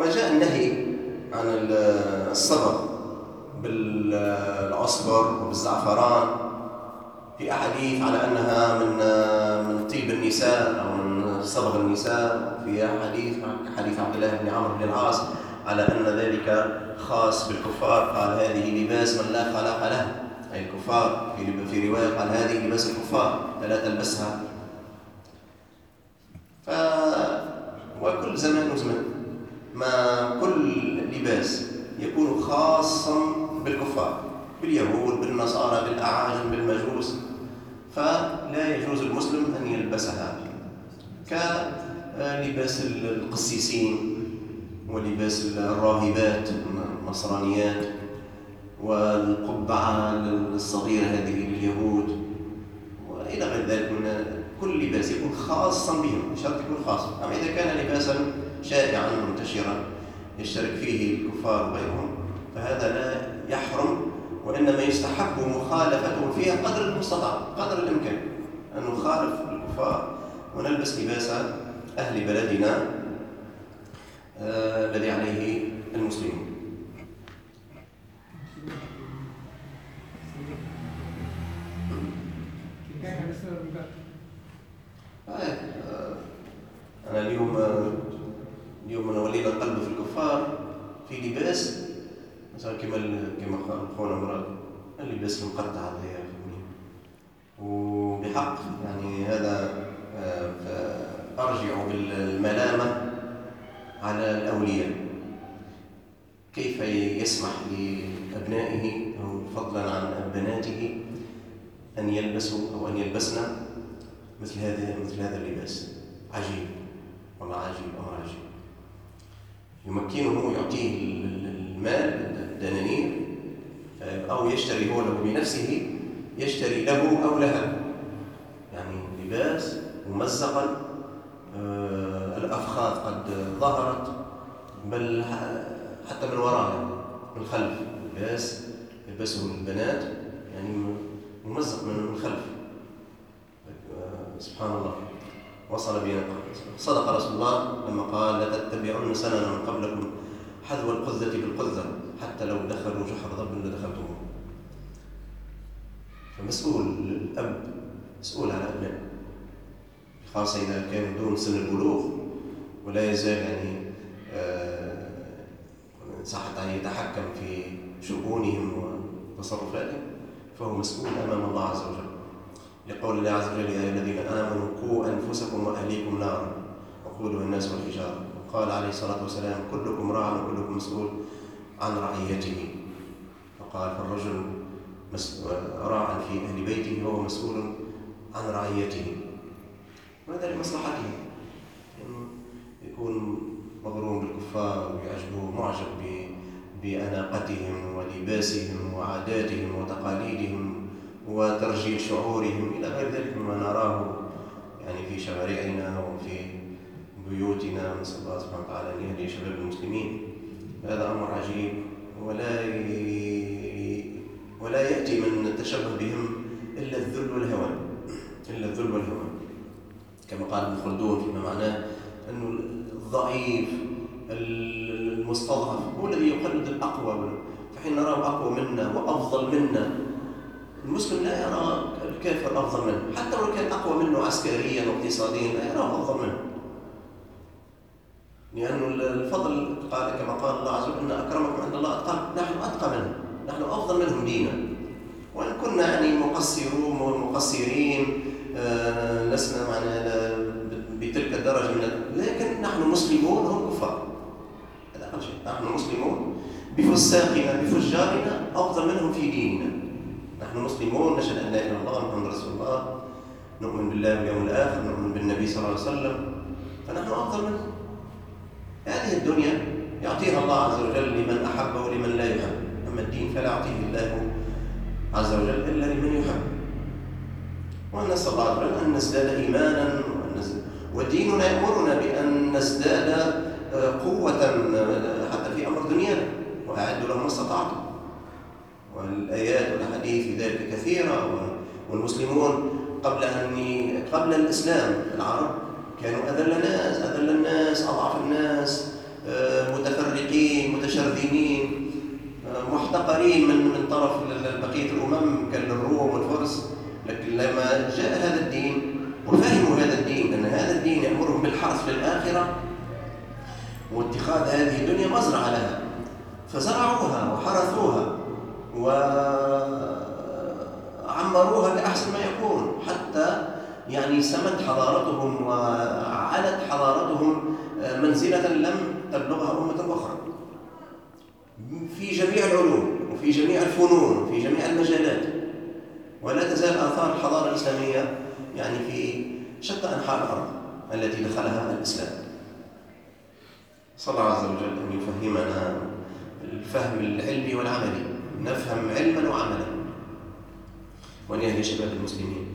وجاء النهي عن الصبغ بالعصبر وبالزعفران. في أحاديث على أنها من من طيب النساء أو من صبغ النساء. في أحاديث حديث عبد الله بن عمرو بن العاص على أن ذلك خاص بالكفار. قال هذه لباس من لا خلاق له. أي الكفار. في في رواية قال هذه لباس الكفار. فلا تلبسها. ف وكل زمان وزمان ما كل لباس يكون خاصا بالكفار باليهود بالنصارى بالأعاجم بالمجوس. فلا يجوز المسلم أن يلبسها كلباس القسيسين ولباس الراهبات النصرانيات والقبعة الصغيرة هذه لليهود وإلى غير ذلك من كل لباس يكون خاصا بهم شرط يكون خاص. أما إذا كان لباسا شائعا منتشرا يشترك فيه الكفار وغيرهم فهذا لا يحرم وإنما يستحب مخالفته فيها قدر المستطاع قدر الإمكان أن نخالف الكفار ونلبس لباس أهل بلدنا آه الذي عليه المسلمون أنا اليوم اليوم ولينا القلب في الكفار في لباس. مثلا كما كما خونا مراد اللباس المقطع هذا وبحق يعني هذا أرجع بالملامة على الأولياء. كيف يسمح لأبنائه أو فضلا عن بناته أن يلبسوا أو أن يلبسن مثل هذا مثل هذا اللباس؟ عجيب والله عجيب أمر عجيب. يمكنه يعطيه المال الدنانير أو يشتري هو له بنفسه يشتري له أو لها. يعني لباس ممزقا آه الأفخاذ قد ظهرت بل حتى من وراء من الخلف لباس يلبسه البنات يعني ممزق من الخلف آه سبحان الله. وصل بنا صدق رسول الله لما قال لتتبعن سنن من قبلكم حذو القذة بالقذة حتى لو دخلوا جحر ضب لدخلتموه. فمسؤول الأب مسؤول على أبنائه خاصة إذا كانوا دون سن البلوغ ولا يزال يعني صحة أن يتحكم في شؤونهم وتصرفاتهم فهو مسؤول أمام الله عز وجل. لقول الله عز وجل يا الذين آمنوا قوا أنفسكم وأهليكم نارا. وقودها الناس والحجارة. وقال عليه الصلاة والسلام كلكم راع وكلكم مسؤول عن رعيته. وقال فالرجل راع في أهل بيته وهو مسؤول عن رعيته. وهذا لمصلحته. يكون مغروم بالكفار ويعجبه معجب بأناقتهم ولباسهم وعاداتهم وتقاليدهم. وترجيل شعورهم إلى غير ذلك مما نراه يعني في شوارعنا وفي بيوتنا. نسأل الله سبحانه وتعالى أن يهدي شباب المسلمين. هذا أمر عجيب. ولا ولا يأتي من التشبه بهم إلا الذل والهوان. إلا الذل والهوان. كما قال ابن خلدون فيما معناه أنه الضعيف المستضعف هو الذي يقلد الأقوى. فحين نراه أقوى منا وأفضل منا المسلم لا يرى الكافر أفضل منه. حتى لو كان أقوى منه عسكريا واقتصاديا لا يراه أفضل منه. لأن الفضل قال كما قال الله عز وجل إن أكرمكم عند الله أتقاكم. نحن أتقى منهم نحن أفضل منهم دينا. وإن كنا يعني مقصرون ومقصرين آه لسنا معنا بتلك الدرجة من لكن نحن مسلمون هم كفار. هذا أقل شيء. نحن مسلمون بفساقنا بفجارنا أفضل منهم في ديننا. نحن مسلمون نشهد أن لا إله إلا الله محمد رسول الله نؤمن بالله واليوم الآخر نؤمن بالنبي صلى الله عليه وسلم. فنحن أفضل منهم هذه الدنيا يعطيها الله عز وجل لمن أحب ولمن لا يحب. أما الدين فلا يعطيه الله عز وجل إلا لمن يحب. ونسأل الله أن نزداد إيمانا وديننا يأمرنا بأن نزداد قوة حتى في أمر دنيانا. وأعدوا لهم ما استطعتم. والآيات والأحاديث في ذلك كثيرة والمسلمون قبل أن قبل الإسلام العرب كانوا أذل الناس أذل الناس أضعف الناس متفرقين مهدمين آه، محتقرين من من طرف بقية الأمم كالروم والفرس. لكن لما جاء هذا الدين وفهموا هذا الدين أن هذا الدين يأمرهم بالحرث الآخرة واتخاذ هذه الدنيا مزرعة لها فزرعوها وحرثوها. وعمروها باحسن ما يكون حتى يعني سمت حضارتهم وعلت حضارتهم آه، منزلة لم تبلغها أمة أخرى. في جميع العلوم وفي جميع الفنون وفي جميع المجالات. ولا تزال آثار الحضارة الإسلامية يعني في شتى أنحاء الأرض التي دخلها الإسلام. صلى الله عز وجل أن يفهمنا الفهم العلمي والعملي. نفهم علما وعملا. وأن يهدي شباب المسلمين.